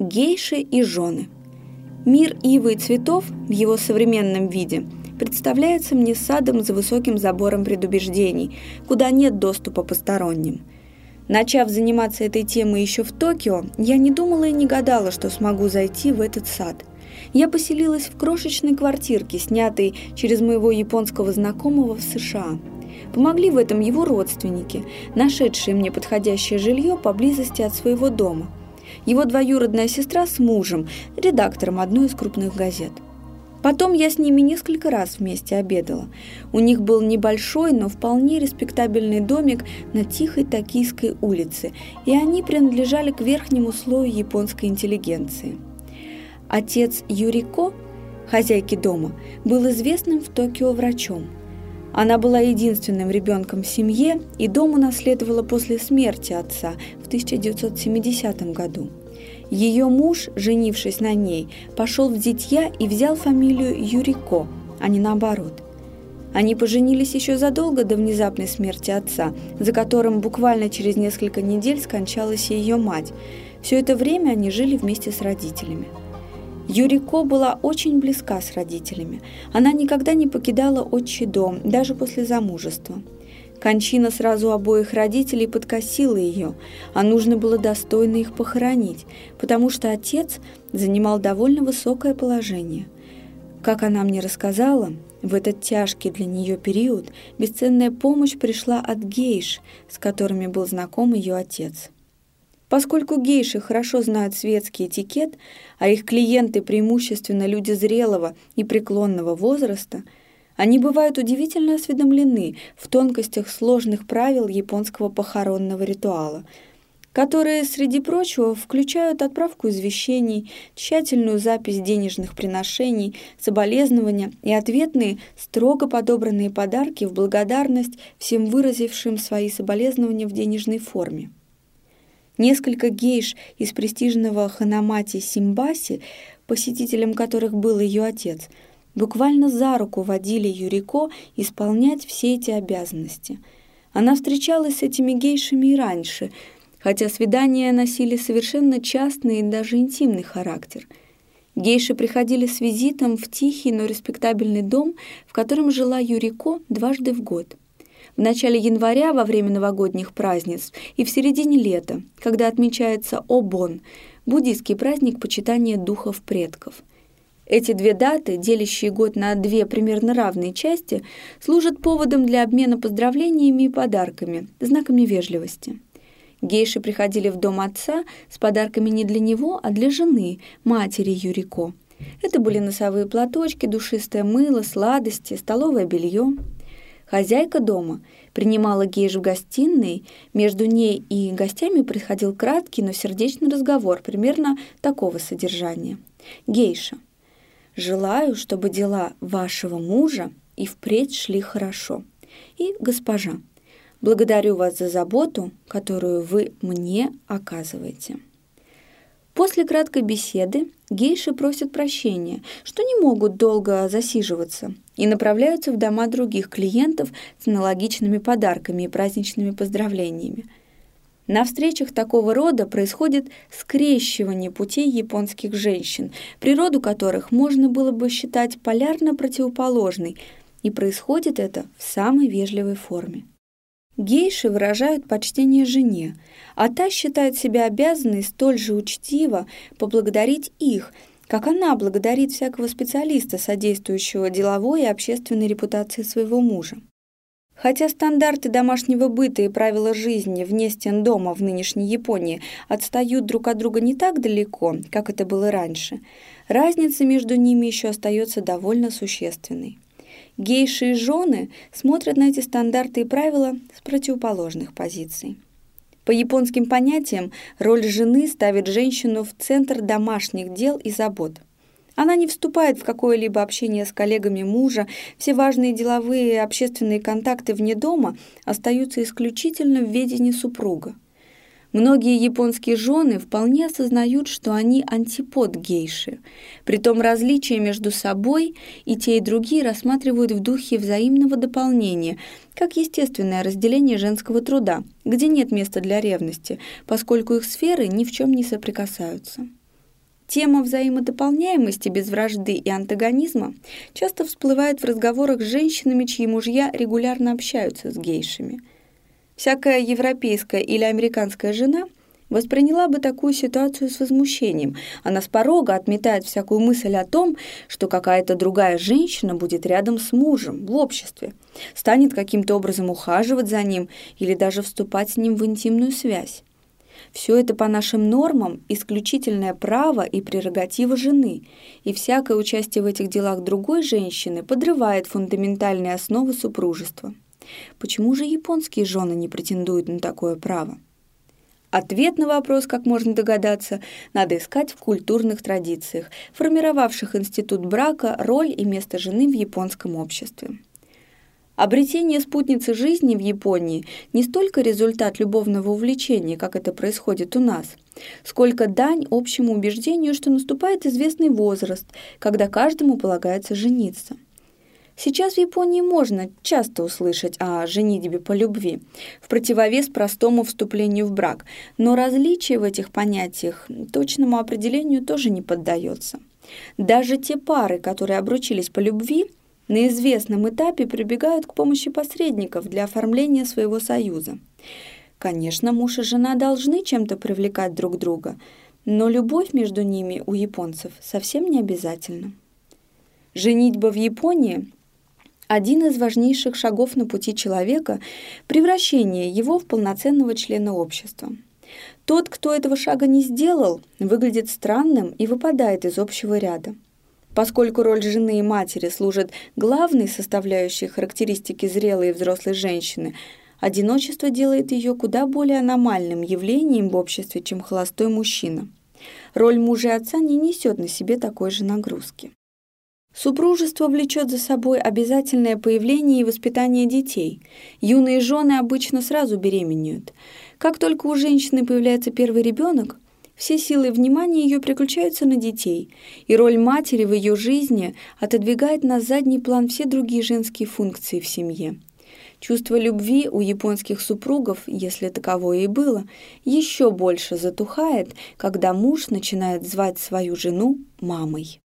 Гейши и жены. Мир ивы и цветов в его современном виде представляется мне садом за высоким забором предубеждений, куда нет доступа посторонним. Начав заниматься этой темой еще в Токио, я не думала и не гадала, что смогу зайти в этот сад. Я поселилась в крошечной квартирке, снятой через моего японского знакомого в США. Помогли в этом его родственники, нашедшие мне подходящее жилье поблизости от своего дома – его двоюродная сестра с мужем, редактором одной из крупных газет. Потом я с ними несколько раз вместе обедала. У них был небольшой, но вполне респектабельный домик на тихой Токийской улице, и они принадлежали к верхнему слою японской интеллигенции. Отец Юрико, хозяйки дома, был известным в Токио врачом – она была единственным ребенком в семье и дом унаследовала после смерти отца в 1970 году. Ее муж, женившись на ней, пошел в зятья и взял фамилию Юрико, а не наоборот. Они поженились еще задолго до внезапной смерти отца, за которым буквально через несколько недель скончалась ее мать. Все это время они жили вместе с родителями. Юрико была очень близка с родителями. Она никогда не покидала отчий дом, даже после замужества. Кончина сразу обоих родителей подкосила ее, а нужно было достойно их похоронить, потому что отец занимал довольно высокое положение. Как она мне рассказала, в этот тяжкий для нее период бесценная помощь пришла от гейш, с которыми был знаком ее отец. Поскольку гейши хорошо знают светский этикет, а их клиенты преимущественно люди зрелого и преклонного возраста, они бывают удивительно осведомлены в тонкостях сложных правил японского похоронного ритуала, которые, среди прочего, включают отправку извещений, тщательную запись денежных приношений, соболезнования и ответные, строго подобранные подарки в благодарность всем выразившим свои соболезнования в денежной форме. Несколько гейш из престижного ханамати Симбаси, посетителем которых был ее отец, буквально за руку водили Юрико исполнять все эти обязанности. Она встречалась с этими гейшами и раньше, хотя свидания носили совершенно частный и даже интимный характер. Гейши приходили с визитом в тихий, но респектабельный дом, в котором жила Юрико дважды в год в начале января во время новогодних празднеств и в середине лета, когда отмечается Обон, буддийский праздник почитания духов предков. Эти две даты, делящие год на две примерно равные части, служат поводом для обмена поздравлениями и подарками, знаками вежливости. Гейши приходили в дом отца с подарками не для него, а для жены, матери Юрико. Это были носовые платочки, душистое мыло, сладости, столовое белье. Хозяйка дома принимала гейш в гостиной, между ней и гостями происходил краткий, но сердечный разговор, примерно такого содержания. Гейша, желаю, чтобы дела вашего мужа и впредь шли хорошо. И госпожа, благодарю вас за заботу, которую вы мне оказываете. После краткой беседы гейши просят прощения, что не могут долго засиживаться, и направляются в дома других клиентов с аналогичными подарками и праздничными поздравлениями. На встречах такого рода происходит скрещивание путей японских женщин, природу которых можно было бы считать полярно противоположной, и происходит это в самой вежливой форме. Гейши выражают почтение жене, а та считает себя обязанной столь же учтиво поблагодарить их, как она благодарит всякого специалиста, содействующего деловой и общественной репутации своего мужа. Хотя стандарты домашнего быта и правила жизни вне стен дома в нынешней Японии отстают друг от друга не так далеко, как это было раньше, разница между ними еще остается довольно существенной. Гейши и жены смотрят на эти стандарты и правила с противоположных позиций. По японским понятиям, роль жены ставит женщину в центр домашних дел и забот. Она не вступает в какое-либо общение с коллегами мужа, все важные деловые и общественные контакты вне дома остаются исключительно в ведении супруга. Многие японские жены вполне осознают, что они антипод гейши. Притом различия между собой и те, и другие рассматривают в духе взаимного дополнения, как естественное разделение женского труда, где нет места для ревности, поскольку их сферы ни в чем не соприкасаются. Тема взаимодополняемости без вражды и антагонизма часто всплывает в разговорах с женщинами, чьи мужья регулярно общаются с гейшами. Всякая европейская или американская жена восприняла бы такую ситуацию с возмущением. Она с порога отметает всякую мысль о том, что какая-то другая женщина будет рядом с мужем в обществе, станет каким-то образом ухаживать за ним или даже вступать с ним в интимную связь. Все это по нашим нормам исключительное право и прерогатива жены, и всякое участие в этих делах другой женщины подрывает фундаментальные основы супружества. Почему же японские жены не претендуют на такое право? Ответ на вопрос, как можно догадаться, надо искать в культурных традициях, формировавших институт брака, роль и место жены в японском обществе. Обретение спутницы жизни в Японии не столько результат любовного увлечения, как это происходит у нас, сколько дань общему убеждению, что наступает известный возраст, когда каждому полагается жениться. Сейчас в Японии можно часто услышать о женитьбе по любви, в противовес простому вступлению в брак, но различие в этих понятиях точному определению тоже не поддается. Даже те пары, которые обручились по любви – на известном этапе прибегают к помощи посредников для оформления своего союза. Конечно, муж и жена должны чем-то привлекать друг друга, но любовь между ними у японцев совсем не обязательна. Женитьба в Японии – один из важнейших шагов на пути человека – превращение его в полноценного члена общества. Тот, кто этого шага не сделал, выглядит странным и выпадает из общего ряда. Поскольку роль жены и матери служит главной составляющей характеристики зрелой и взрослой женщины, одиночество делает ее куда более аномальным явлением в обществе, чем холостой мужчина. Роль мужа и отца не несет на себе такой же нагрузки. Супружество влечет за собой обязательное появление и воспитание детей. Юные жены обычно сразу беременеют. Как только у женщины появляется первый ребенок, все силы внимания ее переключаются на детей, и роль матери в ее жизни отодвигает на задний план все другие женские функции в семье. Чувство любви у японских супругов, если таковое и было, еще больше затухает, когда муж начинает звать свою жену мамой.